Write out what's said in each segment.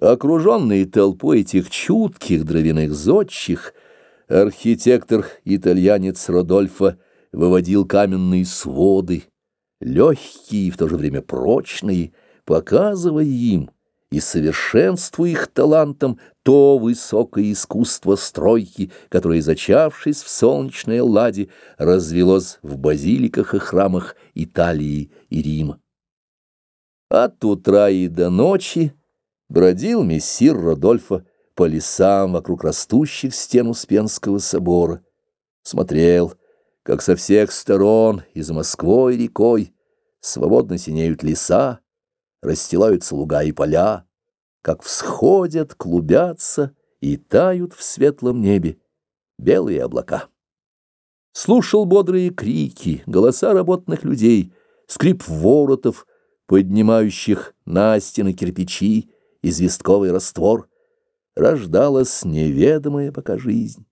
Окруженный толпой этих чутких дровяных зодчих, архитектор-итальянец Родольфо выводил каменные своды, легкие и в то же время прочные, показывая им и совершенствуя их талантом то высокое искусство стройки, которое, зачавшись в солнечной ладе, развелось в базиликах и храмах Италии и Рима. От утра и до ночи бродил мессир Родольфо по лесам вокруг растущих стен Успенского собора, смотрел, как со всех сторон и за Москвой рекой свободно синеют леса, расстилаются луга и поля, как всходят, клубятся и тают в светлом небе белые облака. Слушал бодрые крики, голоса работных людей, скрип воротов, поднимающих на стены кирпичи, известковый раствор, рождалась неведомая пока жизнь.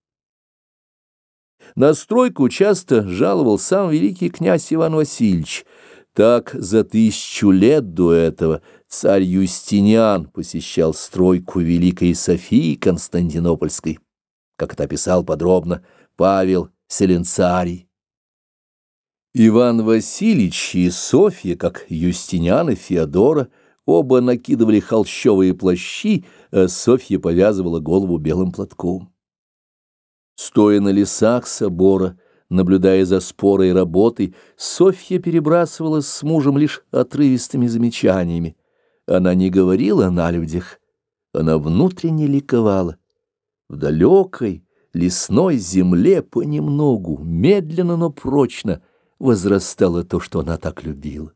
На стройку часто жаловал сам великий князь Иван Васильевич. Так за тысячу лет до этого царь Юстиниан посещал стройку Великой Софии Константинопольской, как это описал подробно Павел Селенцарий. Иван Васильевич и Софья, как Юстиниан и Феодора, Оба накидывали холщовые плащи, а Софья повязывала голову белым платком. Стоя на лесах собора, наблюдая за спорой работой, Софья перебрасывалась с мужем лишь отрывистыми замечаниями. Она не говорила на людях, она внутренне ликовала. В далекой лесной земле понемногу, медленно, но прочно возрастало то, что она так любила.